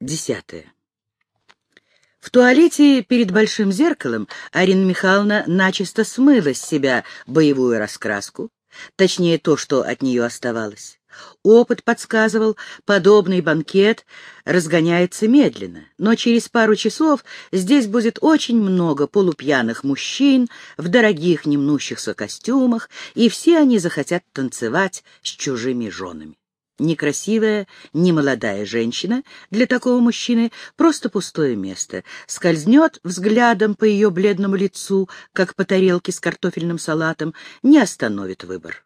Десятое. В туалете перед большим зеркалом Арина Михайловна начисто смыла с себя боевую раскраску, точнее то, что от нее оставалось. Опыт подсказывал, подобный банкет разгоняется медленно, но через пару часов здесь будет очень много полупьяных мужчин в дорогих немнущихся костюмах, и все они захотят танцевать с чужими женами. Некрасивая, немолодая женщина для такого мужчины просто пустое место. Скользнет взглядом по ее бледному лицу, как по тарелке с картофельным салатом, не остановит выбор.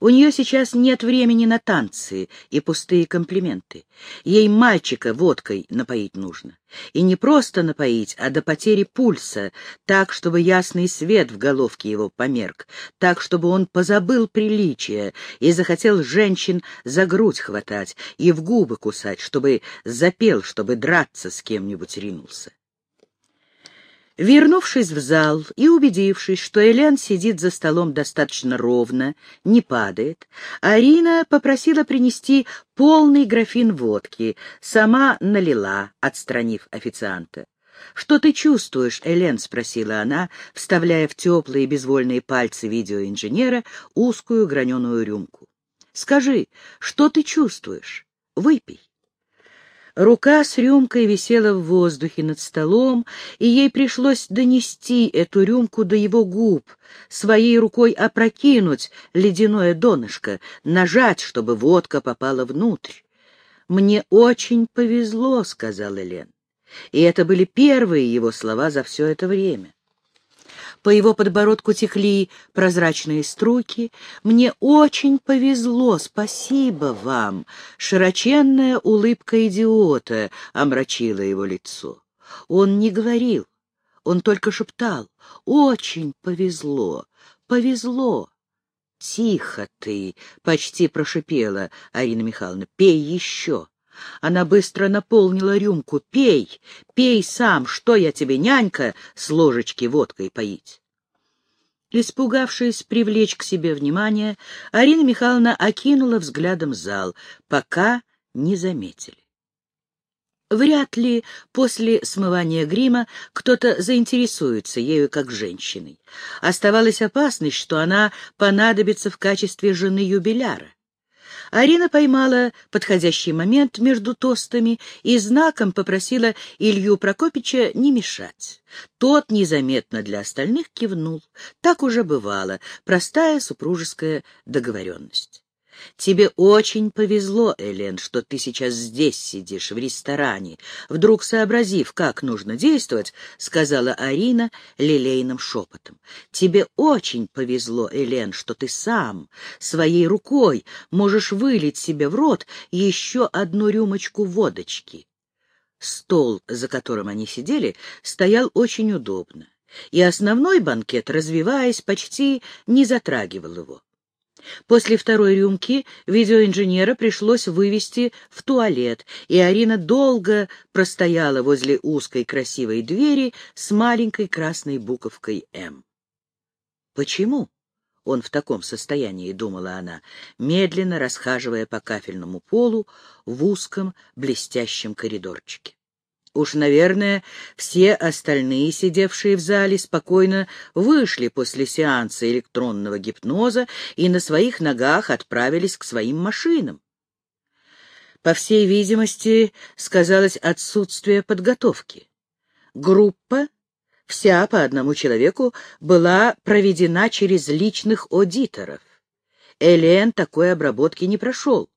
У нее сейчас нет времени на танцы и пустые комплименты. Ей мальчика водкой напоить нужно. И не просто напоить, а до потери пульса, так, чтобы ясный свет в головке его померк, так, чтобы он позабыл приличие и захотел женщин за грудь хватать и в губы кусать, чтобы запел, чтобы драться с кем-нибудь ринулся. Вернувшись в зал и убедившись, что Элен сидит за столом достаточно ровно, не падает, Арина попросила принести полный графин водки, сама налила, отстранив официанта. «Что ты чувствуешь, Элен?» — спросила она, вставляя в теплые безвольные пальцы видеоинженера узкую граненую рюмку. «Скажи, что ты чувствуешь? Выпей». Рука с рюмкой висела в воздухе над столом, и ей пришлось донести эту рюмку до его губ, своей рукой опрокинуть ледяное донышко, нажать, чтобы водка попала внутрь. «Мне очень повезло», — сказал Элен. И это были первые его слова за все это время. По его подбородку текли прозрачные струйки. «Мне очень повезло, спасибо вам!» Широченная улыбка идиота омрачила его лицо. Он не говорил, он только шептал. «Очень повезло, повезло!» «Тихо ты!» — почти прошипела Арина Михайловна. «Пей еще!» Она быстро наполнила рюмку. «Пей, пей сам, что я тебе, нянька, с ложечки водкой поить?» Испугавшись привлечь к себе внимание, Арина Михайловна окинула взглядом зал, пока не заметили. Вряд ли после смывания грима кто-то заинтересуется ею как женщиной. Оставалась опасность, что она понадобится в качестве жены юбиляра. Арина поймала подходящий момент между тостами и знаком попросила Илью Прокопича не мешать. Тот незаметно для остальных кивнул. Так уже бывало, простая супружеская договоренность. Тебе очень повезло, Элен, что ты сейчас здесь сидишь, в ресторане. Вдруг сообразив, как нужно действовать, сказала Арина лилейным шепотом. Тебе очень повезло, Элен, что ты сам, своей рукой, можешь вылить себе в рот еще одну рюмочку водочки. Стол, за которым они сидели, стоял очень удобно, и основной банкет, развиваясь, почти не затрагивал его. После второй рюмки видеоинженера пришлось вывести в туалет, и Арина долго простояла возле узкой красивой двери с маленькой красной буковкой «М». «Почему?» он в таком состоянии, — думала она, медленно расхаживая по кафельному полу в узком блестящем коридорчике. Уж, наверное, все остальные, сидевшие в зале, спокойно вышли после сеанса электронного гипноза и на своих ногах отправились к своим машинам. По всей видимости, сказалось отсутствие подготовки. Группа, вся по одному человеку, была проведена через личных аудиторов. Элен такой обработки не прошел.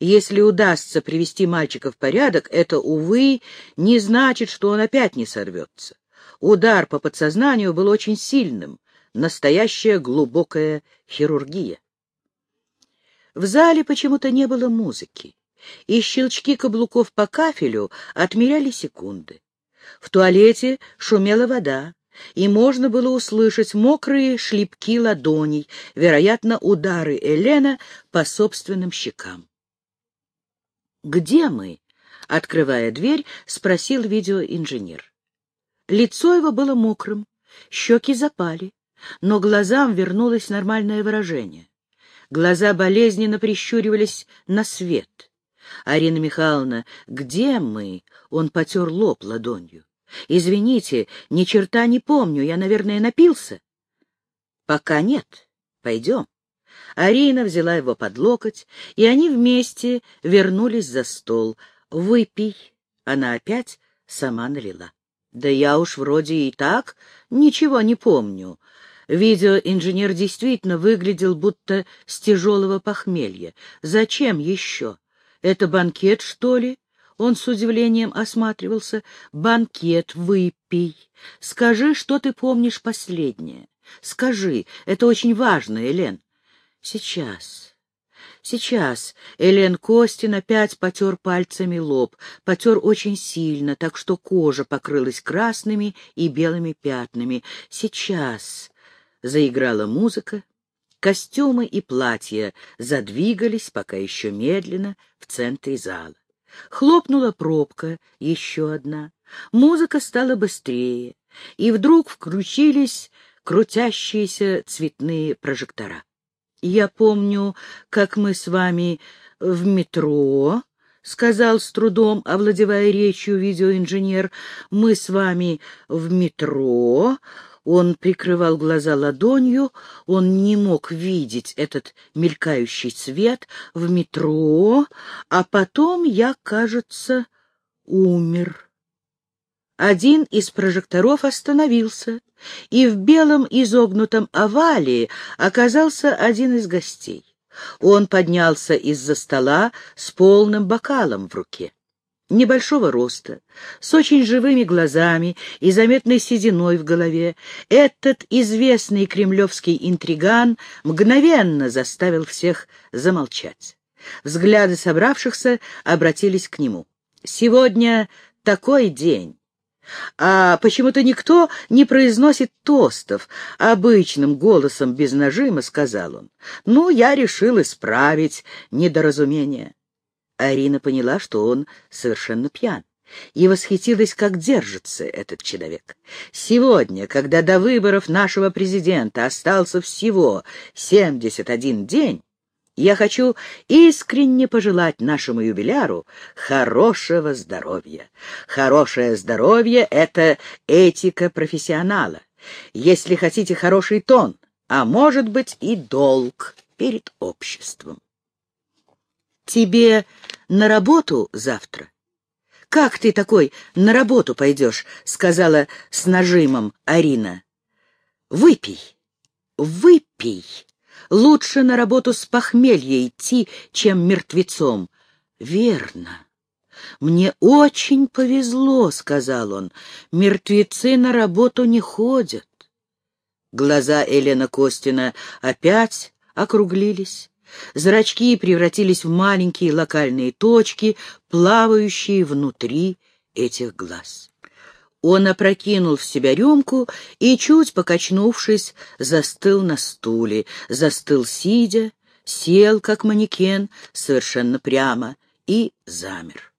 Если удастся привести мальчика в порядок, это, увы, не значит, что он опять не сорвется. Удар по подсознанию был очень сильным, настоящая глубокая хирургия. В зале почему-то не было музыки, и щелчки каблуков по кафелю отмеряли секунды. В туалете шумела вода, и можно было услышать мокрые шлепки ладоней, вероятно, удары Элена по собственным щекам. «Где мы?» — открывая дверь, спросил видеоинженер. Лицо его было мокрым, щеки запали, но глазам вернулось нормальное выражение. Глаза болезненно прищуривались на свет. Арина Михайловна, где мы? Он потер лоб ладонью. Извините, ни черта не помню, я, наверное, напился. Пока нет. Пойдем. Арина взяла его под локоть, и они вместе вернулись за стол. Выпей. Она опять сама налила. Да я уж вроде и так ничего не помню. Видеоинженер действительно выглядел будто с тяжелого похмелья. Зачем еще? Это банкет, что ли? Он с удивлением осматривался. Банкет, выпей. Скажи, что ты помнишь последнее. Скажи, это очень важно, Элен. Сейчас. Сейчас Элен Костин опять потер пальцами лоб, потер очень сильно, так что кожа покрылась красными и белыми пятнами. Сейчас заиграла музыка, костюмы и платья задвигались, пока еще медленно, в центре зала. Хлопнула пробка, еще одна. Музыка стала быстрее, и вдруг включились крутящиеся цветные прожектора. Я помню, как мы с вами в метро, — сказал с трудом, овладевая речью видеоинженер, — мы с вами в метро. Он прикрывал глаза ладонью, он не мог видеть этот мелькающий свет в метро, а потом я, кажется, умер. Один из прожекторов остановился, и в белом изогнутом овале оказался один из гостей. Он поднялся из-за стола с полным бокалом в руке. Небольшого роста, с очень живыми глазами и заметной сединой в голове, этот известный кремлевский интриган мгновенно заставил всех замолчать. Взгляды собравшихся обратились к нему. «Сегодня такой день, а почему-то никто не произносит тостов. Обычным голосом без нажима сказал он. Ну, я решил исправить недоразумение. Арина поняла, что он совершенно пьян и восхитилась, как держится этот человек. Сегодня, когда до выборов нашего президента остался всего 71 день, я хочу искренне пожелать нашему юбиляру хорошего здоровья. Хорошее здоровье — это этика профессионала. Если хотите хороший тон, а может быть и долг перед обществом. Тебе на работу завтра? Как ты такой на работу пойдешь? — сказала с нажимом Арина. Выпей, выпей. Лучше на работу с похмелья идти, чем мертвецом. Верно. Мне очень повезло, — сказал он. Мертвецы на работу не ходят. Глаза Елена Костина опять округлились. Зрачки превратились в маленькие локальные точки, плавающие внутри этих глаз. Он опрокинул в себя рюмку и, чуть покачнувшись, застыл на стуле, застыл сидя, сел, как манекен, совершенно прямо, и замер.